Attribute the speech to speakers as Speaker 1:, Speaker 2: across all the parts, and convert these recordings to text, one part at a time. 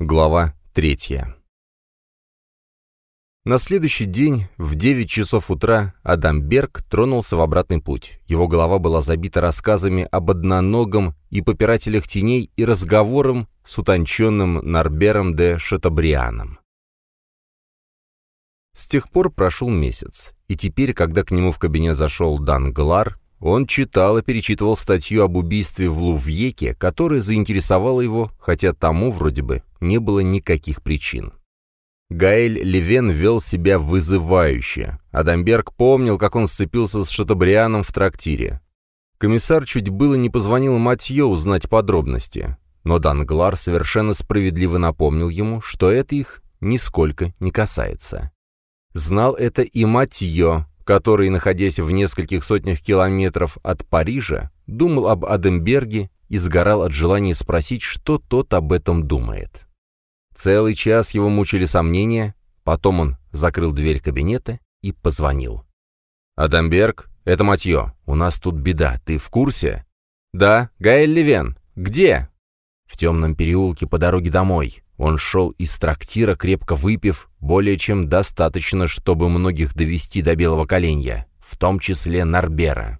Speaker 1: Глава третья. На следующий день в 9 часов утра Адамберг тронулся в обратный путь. Его голова была забита рассказами об одноногом и попирателях теней и разговором с утонченным Нарбером де Шатабрианом. С тех пор прошел месяц, и теперь, когда к нему в кабинет зашел Дан Глар, он читал и перечитывал статью об убийстве в Лувьеке, которая заинтересовала его, хотя тому, вроде бы, не было никаких причин. Гаэль Левен вел себя вызывающе. Адамберг помнил, как он сцепился с Шатабрианом в трактире. Комиссар чуть было не позвонил Матье узнать подробности, но Данглар совершенно справедливо напомнил ему, что это их нисколько не касается. Знал это и Матье, который, находясь в нескольких сотнях километров от Парижа, думал об Адамберге и сгорал от желания спросить, что тот об этом думает. Целый час его мучили сомнения, потом он закрыл дверь кабинета и позвонил. «Адамберг, это Матье, у нас тут беда, ты в курсе?» «Да, Гаэль Левен, где?» «В темном переулке по дороге домой. Он шел из трактира, крепко выпив, более чем достаточно, чтобы многих довести до белого коленя, в том числе Нарбера.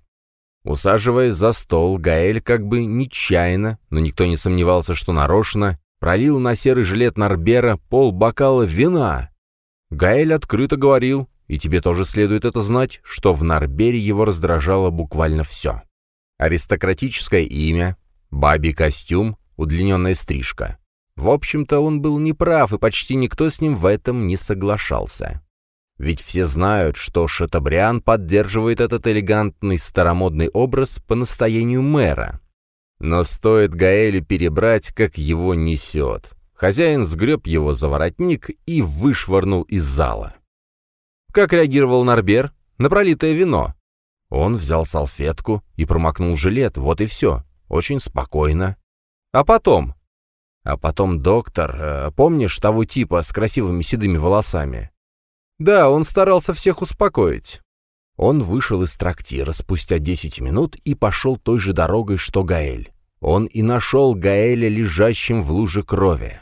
Speaker 1: Усаживаясь за стол, Гаэль как бы нечаянно, но никто не сомневался, что нарочно, пролил на серый жилет Нарбера пол бокала вина. Гаэль открыто говорил, и тебе тоже следует это знать, что в Нарбере его раздражало буквально все. Аристократическое имя, бабий костюм, удлиненная стрижка. В общем-то, он был неправ, и почти никто с ним в этом не соглашался. Ведь все знают, что Шатабриан поддерживает этот элегантный старомодный образ по настоянию мэра. Но стоит Гаэлю перебрать, как его несет. Хозяин сгреб его за воротник и вышвырнул из зала. Как реагировал Нарбер? На пролитое вино. Он взял салфетку и промокнул жилет, вот и все. Очень спокойно. А потом? А потом доктор, э, помнишь того типа с красивыми седыми волосами? Да, он старался всех успокоить. Он вышел из трактира спустя десять минут и пошел той же дорогой, что Гаэль. Он и нашел Гаэля лежащим в луже крови.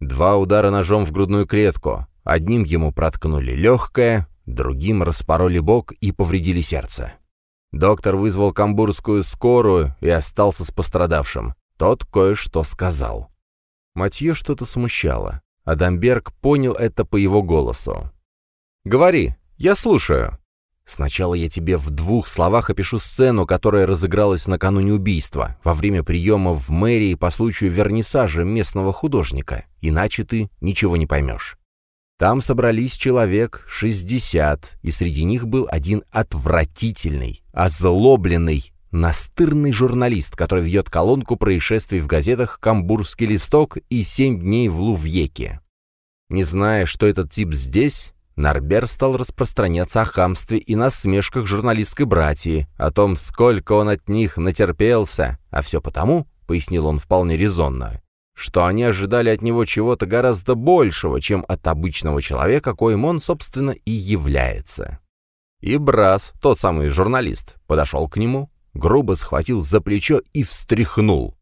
Speaker 1: Два удара ножом в грудную клетку. Одним ему проткнули легкое, другим распороли бок и повредили сердце. Доктор вызвал камбурскую скорую и остался с пострадавшим. Тот кое-что сказал. Матье что-то смущало. Адамберг понял это по его голосу. «Говори, я слушаю». «Сначала я тебе в двух словах опишу сцену, которая разыгралась накануне убийства, во время приема в мэрии по случаю вернисажа местного художника, иначе ты ничего не поймешь. Там собрались человек шестьдесят, и среди них был один отвратительный, озлобленный, Настырный журналист, который ведет колонку происшествий в газетах «Камбурский листок» и «Семь дней в Лувьеке». Не зная, что этот тип здесь, Нарбер стал распространяться о хамстве и насмешках журналистской братьи, о том, сколько он от них натерпелся, а все потому, пояснил он вполне резонно, что они ожидали от него чего-то гораздо большего, чем от обычного человека, коим он, собственно, и является. И Брас, тот самый журналист, подошел к нему, грубо схватил за плечо и встряхнул.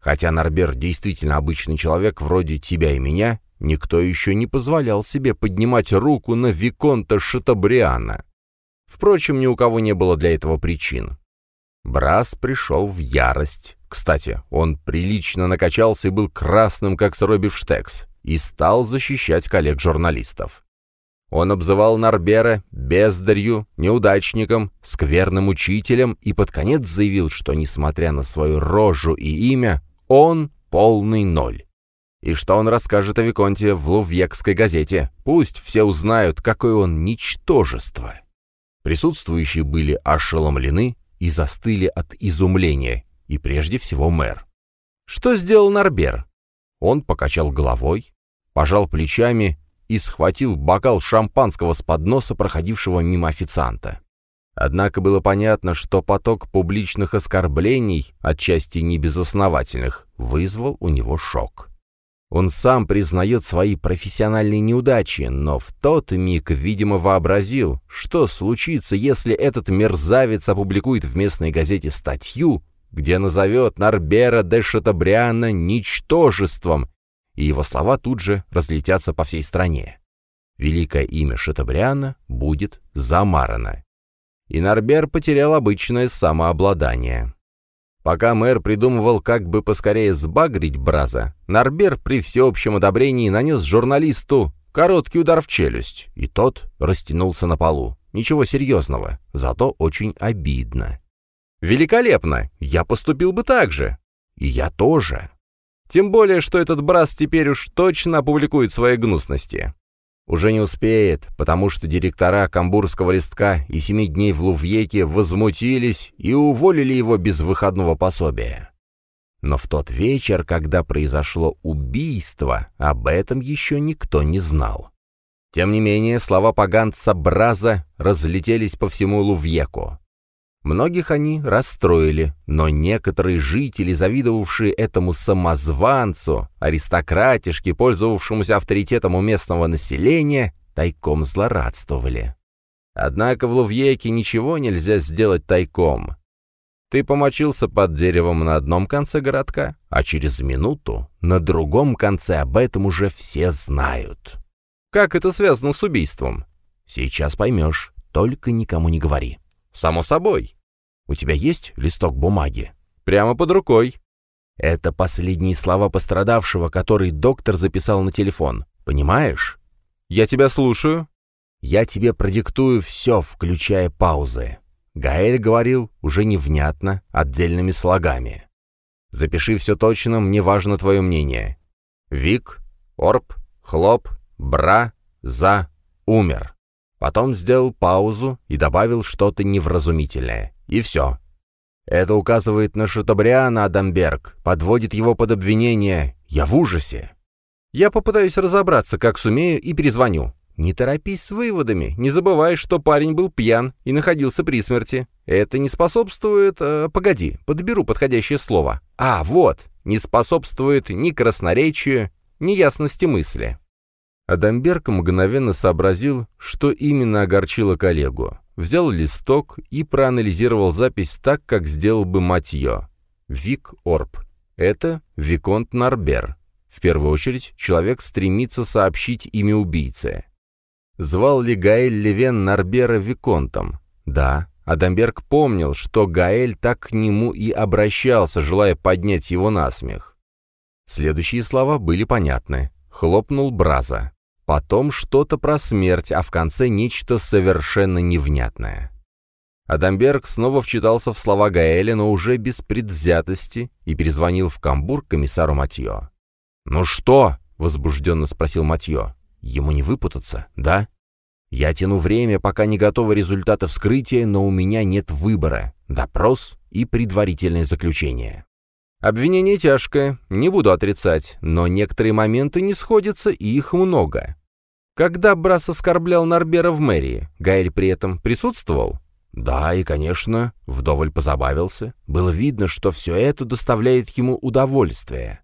Speaker 1: Хотя Нарбер действительно обычный человек вроде тебя и меня, никто еще не позволял себе поднимать руку на Виконта Шатабриана. Впрочем, ни у кого не было для этого причин. Брас пришел в ярость. Кстати, он прилично накачался и был красным, как сырой бифштекс, и стал защищать коллег-журналистов. Он обзывал Нарбера бездарью, неудачником, скверным учителем и под конец заявил, что, несмотря на свою рожу и имя, он полный ноль. И что он расскажет о Виконте в Лувьекской газете. Пусть все узнают, какое он ничтожество. Присутствующие были ошеломлены и застыли от изумления, и прежде всего мэр. Что сделал Нарбер? Он покачал головой, пожал плечами и схватил бокал шампанского с подноса, проходившего мимо официанта. Однако было понятно, что поток публичных оскорблений, отчасти небезосновательных, вызвал у него шок. Он сам признает свои профессиональные неудачи, но в тот миг, видимо, вообразил, что случится, если этот мерзавец опубликует в местной газете статью, где назовет Нарбера де Шатабриана ничтожеством и его слова тут же разлетятся по всей стране. Великое имя Шатабриана будет замарано. И Нарбер потерял обычное самообладание. Пока мэр придумывал, как бы поскорее сбагрить Браза, Нарбер при всеобщем одобрении нанес журналисту короткий удар в челюсть, и тот растянулся на полу. Ничего серьезного, зато очень обидно. «Великолепно! Я поступил бы так же!» «И я тоже!» Тем более, что этот Браз теперь уж точно опубликует свои гнусности. Уже не успеет, потому что директора Камбурского листка и семи дней в Лувьеке возмутились и уволили его без выходного пособия. Но в тот вечер, когда произошло убийство, об этом еще никто не знал. Тем не менее, слова поганца Браза разлетелись по всему Лувьеку. Многих они расстроили, но некоторые жители, завидовавшие этому самозванцу, аристократишке, пользовавшемуся авторитетом у местного населения, тайком злорадствовали. Однако в Лувьеке ничего нельзя сделать тайком. Ты помочился под деревом на одном конце городка, а через минуту на другом конце об этом уже все знают. Как это связано с убийством? Сейчас поймешь, только никому не говори. Само собой. У тебя есть листок бумаги? Прямо под рукой. Это последние слова пострадавшего, который доктор записал на телефон. Понимаешь? Я тебя слушаю. Я тебе продиктую все, включая паузы. Гаэль говорил уже невнятно, отдельными слогами. Запиши все точно, мне важно твое мнение. Вик, Орб, Хлоп, Бра, За, умер. Потом сделал паузу и добавил что-то невразумительное. И все. Это указывает на Шатабриана Адамберг, подводит его под обвинение. Я в ужасе. Я попытаюсь разобраться, как сумею, и перезвоню. Не торопись с выводами, не забывай, что парень был пьян и находился при смерти. Это не способствует... Э, погоди, подберу подходящее слово. А, вот, не способствует ни красноречию, ни ясности мысли. Адамберг мгновенно сообразил, что именно огорчило коллегу. Взял листок и проанализировал запись так, как сделал бы Матье. Вик Орб. Это Виконт Нарбер. В первую очередь, человек стремится сообщить имя убийцы. Звал ли Гаэль Левен Нарбера Виконтом? Да. Адамберг помнил, что Гаэль так к нему и обращался, желая поднять его на смех. Следующие слова были понятны. Хлопнул Браза. Потом что-то про смерть, а в конце нечто совершенно невнятное. Адамберг снова вчитался в слова Гаэля, но уже без предвзятости, и перезвонил в Камбург комиссару Матье. «Ну что?» — возбужденно спросил Матье. «Ему не выпутаться, да?» «Я тяну время, пока не готовы результаты вскрытия, но у меня нет выбора. Допрос и предварительное заключение». Обвинение тяжкое, не буду отрицать, но некоторые моменты не сходятся, и их много. Когда Брас оскорблял Нарбера в мэрии, Гаэль при этом присутствовал? Да, и, конечно, вдоволь позабавился. Было видно, что все это доставляет ему удовольствие.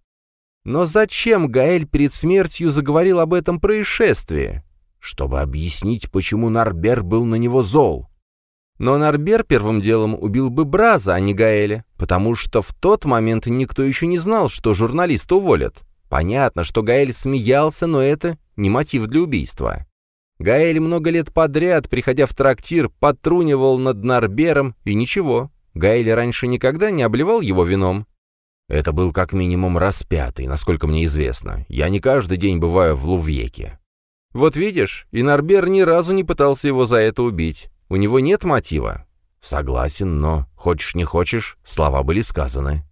Speaker 1: Но зачем Гаэль перед смертью заговорил об этом происшествии? Чтобы объяснить, почему Нарбер был на него зол. Но Нарбер первым делом убил бы Браза, а не Гаэля, потому что в тот момент никто еще не знал, что журналиста уволят. Понятно, что Гаэль смеялся, но это не мотив для убийства. Гаэль много лет подряд, приходя в трактир, потрунивал над Нарбером, и ничего. Гаэль раньше никогда не обливал его вином. Это был как минимум раз пятый, насколько мне известно. Я не каждый день бываю в Лувьеке. Вот видишь, и Нарбер ни разу не пытался его за это убить. У него нет мотива. Согласен, но, хочешь не хочешь, слова были сказаны.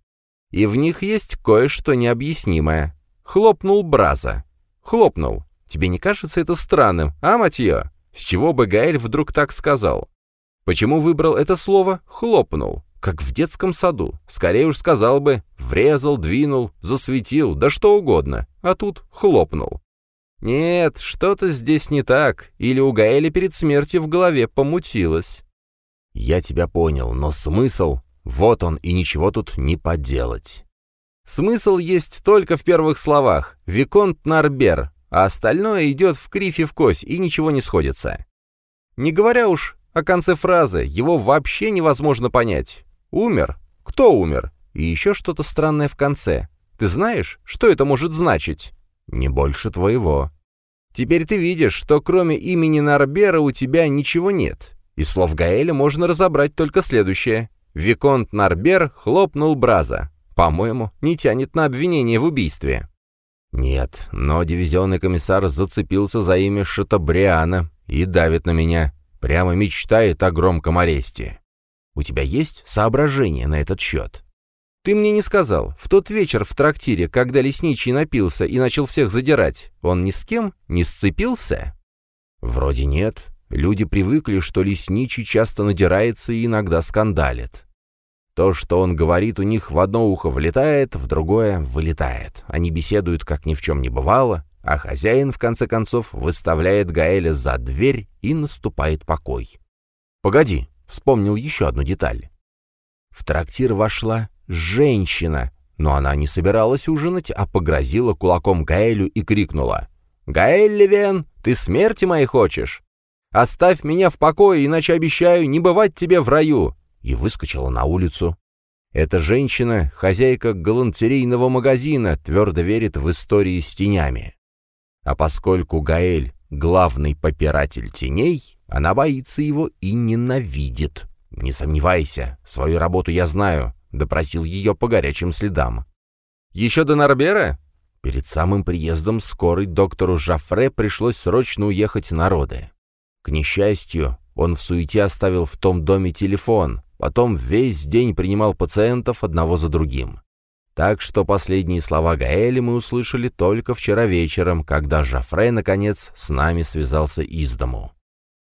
Speaker 1: И в них есть кое-что необъяснимое. Хлопнул Браза. Хлопнул. Тебе не кажется это странным, а, Матье? С чего бы Гаэль вдруг так сказал? Почему выбрал это слово «хлопнул»? Как в детском саду. Скорее уж сказал бы «врезал», «двинул», «засветил», да что угодно. А тут «хлопнул». Нет, что-то здесь не так, или у Гаэля перед смертью в голове помутилось. Я тебя понял, но смысл... Вот он, и ничего тут не поделать. Смысл есть только в первых словах. Виконт Нарбер, а остальное идет в кривь и в кось, и ничего не сходится. Не говоря уж о конце фразы, его вообще невозможно понять. Умер? Кто умер? И еще что-то странное в конце. Ты знаешь, что это может значить? Не больше твоего. Теперь ты видишь, что кроме имени Нарбера у тебя ничего нет. Из слов Гаэля можно разобрать только следующее. Виконт Нарбер хлопнул Браза. По-моему, не тянет на обвинение в убийстве. Нет, но дивизионный комиссар зацепился за имя Шатабриана и давит на меня. Прямо мечтает о громком аресте. У тебя есть соображения на этот счет? Ты мне не сказал, в тот вечер в трактире, когда лесничий напился и начал всех задирать, он ни с кем не сцепился? Вроде нет. Люди привыкли, что лесничий часто надирается и иногда скандалит. То, что он говорит, у них в одно ухо влетает, в другое вылетает. Они беседуют, как ни в чем не бывало, а хозяин, в конце концов, выставляет Гаэля за дверь и наступает покой. «Погоди», — вспомнил еще одну деталь. В трактир вошла женщина, но она не собиралась ужинать, а погрозила кулаком Гаэлю и крикнула. «Гаэль Левен, ты смерти моей хочешь? Оставь меня в покое, иначе обещаю не бывать тебе в раю!» И выскочила на улицу. Эта женщина, хозяйка галантерейного магазина, твердо верит в истории с тенями. А поскольку Гаэль — главный попиратель теней, она боится его и ненавидит. Не сомневайся, свою работу я знаю, — допросил ее по горячим следам. «Еще до Нарбера?» Перед самым приездом скорой доктору Жафре пришлось срочно уехать на роды. К несчастью, он в суете оставил в том доме телефон, потом весь день принимал пациентов одного за другим. Так что последние слова Гаэли мы услышали только вчера вечером, когда Жафре, наконец, с нами связался из дому.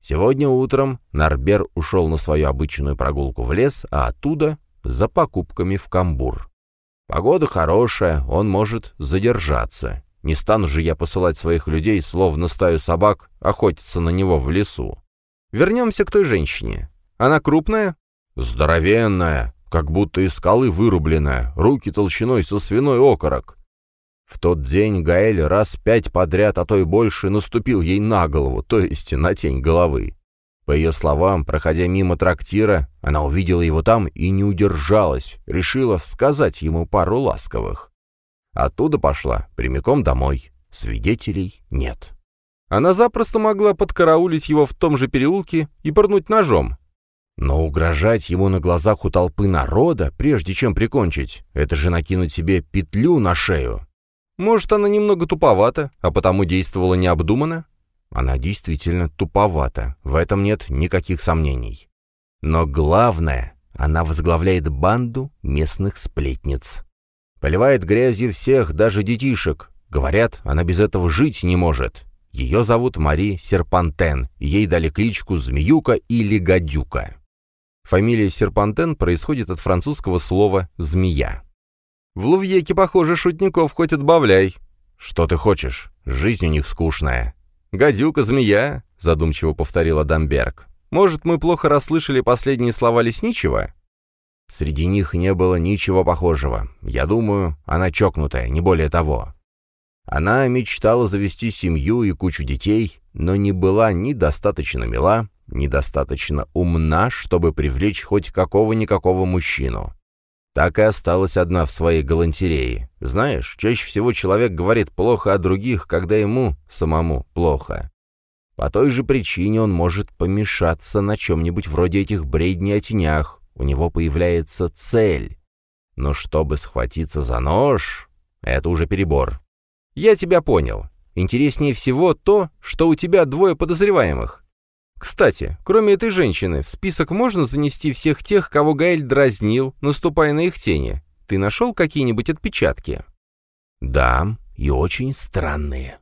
Speaker 1: Сегодня утром Нарбер ушел на свою обычную прогулку в лес, а оттуда за покупками в Камбур. Погода хорошая, он может задержаться. Не стану же я посылать своих людей, словно стаю собак, охотиться на него в лесу. Вернемся к той женщине. Она крупная? Здоровенная, как будто из скалы вырубленная, руки толщиной со свиной окорок. В тот день Гаэль раз пять подряд, а то и больше, наступил ей на голову, то есть на тень головы. По ее словам, проходя мимо трактира, она увидела его там и не удержалась, решила сказать ему пару ласковых. Оттуда пошла прямиком домой. Свидетелей нет. Она запросто могла подкараулить его в том же переулке и пырнуть ножом. Но угрожать ему на глазах у толпы народа, прежде чем прикончить, это же накинуть себе петлю на шею. Может, она немного туповата, а потому действовала необдуманно? Она действительно туповата, в этом нет никаких сомнений. Но главное, она возглавляет банду местных сплетниц. Поливает грязью всех, даже детишек. Говорят, она без этого жить не может. Ее зовут Мари Серпантен, ей дали кличку Змеюка или Гадюка. Фамилия Серпантен происходит от французского слова «змея». В Лувьеке, похоже, шутников хоть отбавляй. Что ты хочешь? Жизнь у них скучная. «Гадюка, змея», — задумчиво повторила Дамберг. «Может, мы плохо расслышали последние слова Лесничего?» Среди них не было ничего похожего. Я думаю, она чокнутая, не более того. Она мечтала завести семью и кучу детей, но не была ни достаточно мила, ни достаточно умна, чтобы привлечь хоть какого-никакого мужчину так и осталась одна в своей галантерее. Знаешь, чаще всего человек говорит плохо о других, когда ему самому плохо. По той же причине он может помешаться на чем-нибудь вроде этих бредней о тенях. У него появляется цель. Но чтобы схватиться за нож, это уже перебор. Я тебя понял. Интереснее всего то, что у тебя двое подозреваемых. Кстати, кроме этой женщины, в список можно занести всех тех, кого Гаэль дразнил, наступая на их тени. Ты нашел какие-нибудь отпечатки? Да, и очень странные.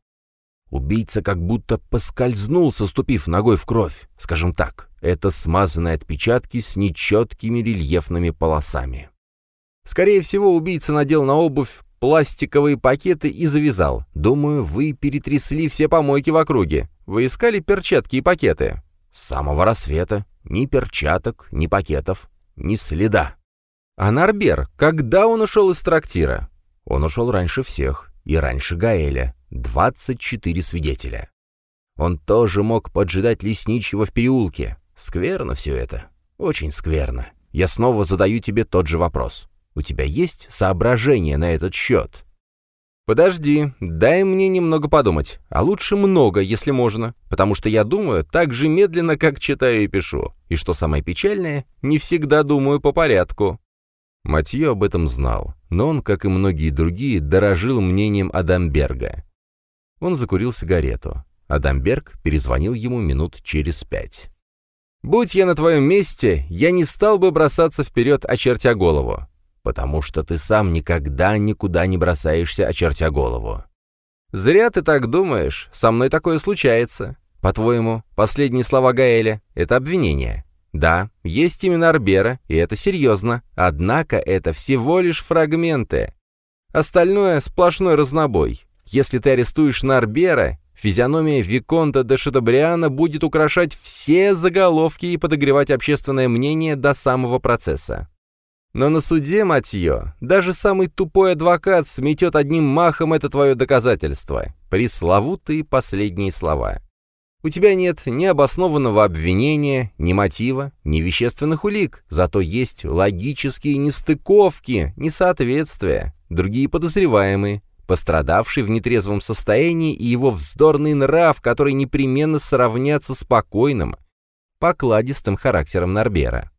Speaker 1: Убийца как будто поскользнулся, ступив ногой в кровь. Скажем так, это смазанные отпечатки с нечеткими рельефными полосами. Скорее всего, убийца надел на обувь пластиковые пакеты и завязал. Думаю, вы перетрясли все помойки в округе. Вы искали перчатки и пакеты? С самого рассвета. Ни перчаток, ни пакетов, ни следа. А Нарбер, когда он ушел из трактира? Он ушел раньше всех, и раньше Гаэля. 24 свидетеля. Он тоже мог поджидать лесничего в переулке. Скверно все это. Очень скверно. Я снова задаю тебе тот же вопрос. У тебя есть соображения на этот счет? «Подожди, дай мне немного подумать, а лучше много, если можно, потому что я думаю так же медленно, как читаю и пишу, и что самое печальное, не всегда думаю по порядку». Матье об этом знал, но он, как и многие другие, дорожил мнением Адамберга. Он закурил сигарету. Адамберг перезвонил ему минут через пять. «Будь я на твоем месте, я не стал бы бросаться вперед, очертя голову потому что ты сам никогда никуда не бросаешься, очертя голову. Зря ты так думаешь, со мной такое случается. По-твоему, последние слова Гаэля — это обвинение? Да, есть именно Арбера, и это серьезно, однако это всего лишь фрагменты. Остальное — сплошной разнобой. Если ты арестуешь Нарбера, физиономия Виконта де Шатабриана будет украшать все заголовки и подогревать общественное мнение до самого процесса. Но на суде, матье, даже самый тупой адвокат сметет одним махом это твое доказательство. Пресловутые последние слова. У тебя нет ни обоснованного обвинения, ни мотива, ни вещественных улик, зато есть логические нестыковки, несоответствия, другие подозреваемые, пострадавший в нетрезвом состоянии и его вздорный нрав, который непременно сравнятся с спокойным, покладистым характером Норбера.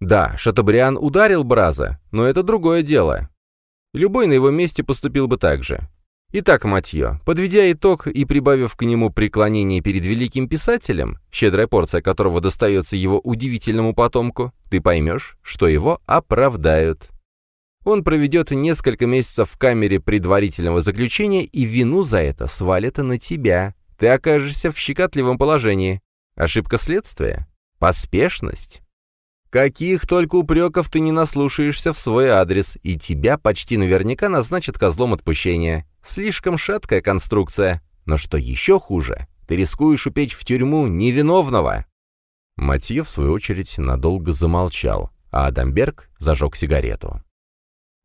Speaker 1: Да, Шатабриан ударил Браза, но это другое дело. Любой на его месте поступил бы так же. Итак, Матье, подведя итог и прибавив к нему преклонение перед великим писателем, щедрая порция которого достается его удивительному потомку, ты поймешь, что его оправдают. Он проведет несколько месяцев в камере предварительного заключения, и вину за это свалят на тебя. Ты окажешься в щекотливом положении. Ошибка следствия? Поспешность? Каких только упреков ты не наслушаешься в свой адрес, и тебя почти наверняка назначат козлом отпущения. Слишком шаткая конструкция. Но что еще хуже, ты рискуешь упечь в тюрьму невиновного». Матье, в свою очередь, надолго замолчал, а Адамберг зажег сигарету.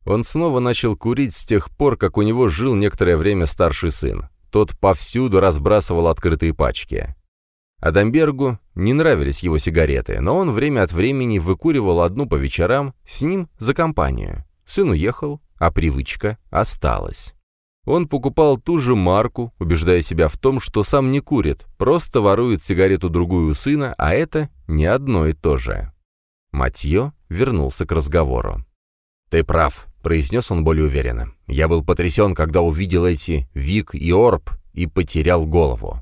Speaker 1: Он снова начал курить с тех пор, как у него жил некоторое время старший сын. Тот повсюду разбрасывал открытые пачки. Адамбергу не нравились его сигареты, но он время от времени выкуривал одну по вечерам с ним за компанию. Сын уехал, а привычка осталась. Он покупал ту же марку, убеждая себя в том, что сам не курит, просто ворует сигарету другую у сына, а это не одно и то же. Матье вернулся к разговору. «Ты прав», — произнес он более уверенно. «Я был потрясен, когда увидел эти Вик и Орб и потерял голову.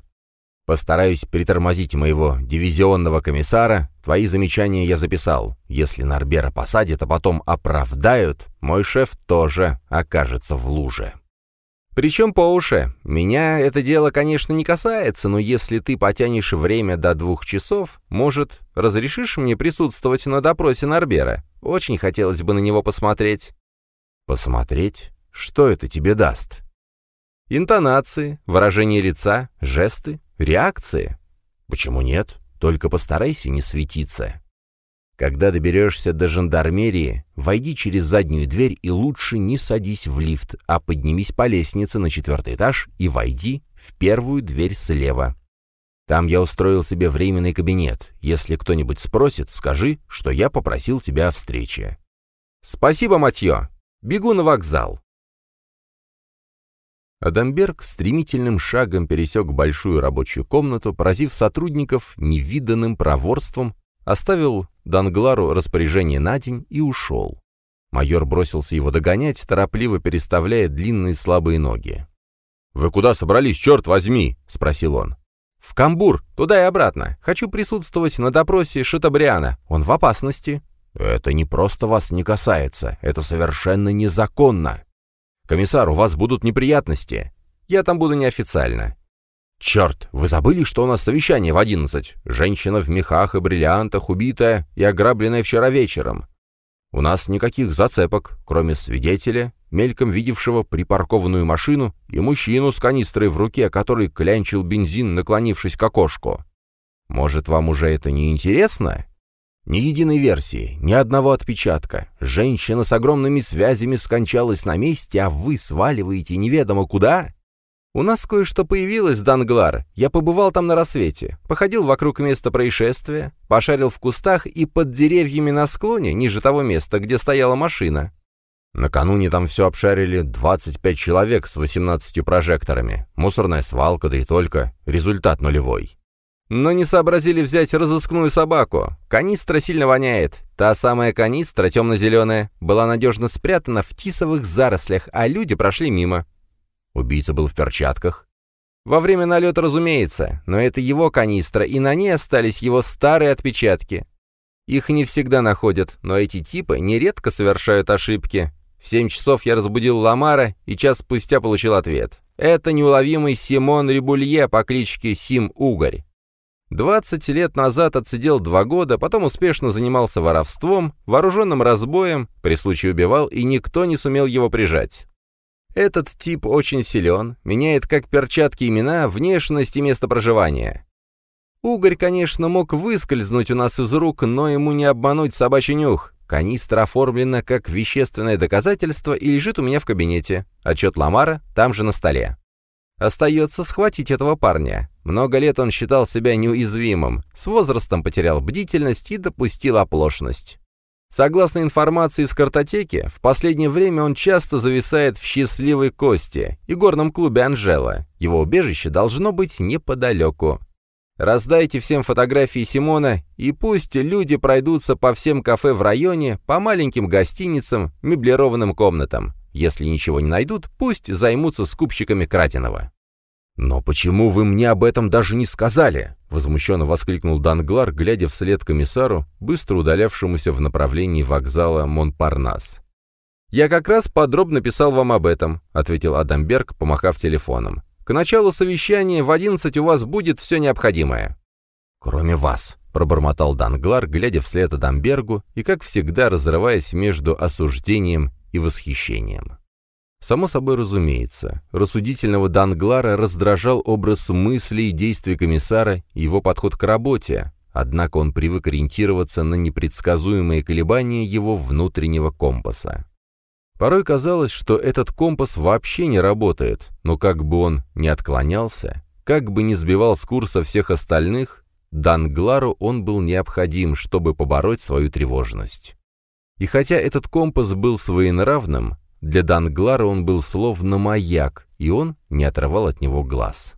Speaker 1: Постараюсь притормозить моего дивизионного комиссара. Твои замечания я записал. Если Нарбера посадят, а потом оправдают, мой шеф тоже окажется в луже. Причем по уши. Меня это дело, конечно, не касается, но если ты потянешь время до двух часов, может, разрешишь мне присутствовать на допросе Нарбера? Очень хотелось бы на него посмотреть. Посмотреть? Что это тебе даст? Интонации, выражение лица, жесты, Реакции? Почему нет? Только постарайся не светиться. Когда доберешься до жандармерии, войди через заднюю дверь и лучше не садись в лифт, а поднимись по лестнице на четвертый этаж и войди в первую дверь слева. Там я устроил себе временный кабинет. Если кто-нибудь спросит, скажи, что я попросил тебя о встрече. Спасибо, Матье. Бегу на вокзал. Адамберг стремительным шагом пересек большую рабочую комнату, поразив сотрудников невиданным проворством, оставил Данглару распоряжение на день и ушел. Майор бросился его догонять, торопливо переставляя длинные слабые ноги. «Вы куда собрались, черт возьми?» — спросил он. «В Камбур, туда и обратно. Хочу присутствовать на допросе Шатабриана. Он в опасности». «Это не просто вас не касается. Это совершенно незаконно». «Комиссар, у вас будут неприятности. Я там буду неофициально». «Черт, вы забыли, что у нас совещание в одиннадцать? Женщина в мехах и бриллиантах, убитая и ограбленная вчера вечером. У нас никаких зацепок, кроме свидетеля, мельком видевшего припаркованную машину и мужчину с канистрой в руке, который клянчил бензин, наклонившись к окошку. Может, вам уже это не интересно?» Ни единой версии, ни одного отпечатка. Женщина с огромными связями скончалась на месте, а вы сваливаете неведомо куда? У нас кое-что появилось, Данглар. Я побывал там на рассвете. Походил вокруг места происшествия, пошарил в кустах и под деревьями на склоне, ниже того места, где стояла машина. Накануне там все обшарили 25 человек с 18 прожекторами. Мусорная свалка, да и только. Результат нулевой. Но не сообразили взять разыскную собаку. Канистра сильно воняет. Та самая канистра, темно-зеленая, была надежно спрятана в тисовых зарослях, а люди прошли мимо. Убийца был в перчатках. Во время налета, разумеется, но это его канистра, и на ней остались его старые отпечатки. Их не всегда находят, но эти типы нередко совершают ошибки. В семь часов я разбудил Ламара и час спустя получил ответ. Это неуловимый Симон Рибулье по кличке Сим Угорь. Двадцать лет назад отсидел два года, потом успешно занимался воровством, вооруженным разбоем, при случае убивал, и никто не сумел его прижать. Этот тип очень силен, меняет как перчатки имена, внешность и место проживания. Угорь, конечно, мог выскользнуть у нас из рук, но ему не обмануть собачий нюх. Канистра оформлена как вещественное доказательство и лежит у меня в кабинете. Отчет Ламара там же на столе. Остается схватить этого парня. Много лет он считал себя неуязвимым, с возрастом потерял бдительность и допустил оплошность. Согласно информации из картотеки, в последнее время он часто зависает в «Счастливой кости» и горном клубе «Анжела». Его убежище должно быть неподалеку. Раздайте всем фотографии Симона, и пусть люди пройдутся по всем кафе в районе, по маленьким гостиницам, меблированным комнатам. Если ничего не найдут, пусть займутся скупщиками краденого. «Но почему вы мне об этом даже не сказали?» — возмущенно воскликнул Данглар, глядя вслед комиссару, быстро удалявшемуся в направлении вокзала Монпарнас. «Я как раз подробно писал вам об этом», — ответил Адамберг, помахав телефоном. «К началу совещания в одиннадцать у вас будет все необходимое». «Кроме вас», — пробормотал Данглар, глядя вслед Адамбергу и, как всегда, разрываясь между осуждением и восхищением. Само собой разумеется, рассудительного Данглара раздражал образ мыслей и действий комиссара и его подход к работе, однако он привык ориентироваться на непредсказуемые колебания его внутреннего компаса. Порой казалось, что этот компас вообще не работает, но как бы он ни отклонялся, как бы ни сбивал с курса всех остальных, Данглару он был необходим, чтобы побороть свою тревожность. И хотя этот компас был своенравным, для Данглара он был словно маяк, и он не отрывал от него глаз.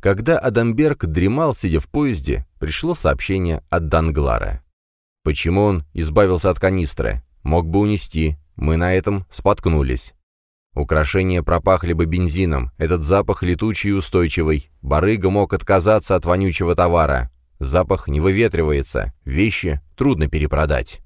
Speaker 1: Когда Адамберг дремал, сидя в поезде, пришло сообщение от Данглара. Почему он избавился от канистры? Мог бы унести. Мы на этом споткнулись. Украшения пропахли бы бензином, этот запах летучий и устойчивый. Барыга мог отказаться от вонючего товара. Запах не выветривается, вещи трудно перепродать.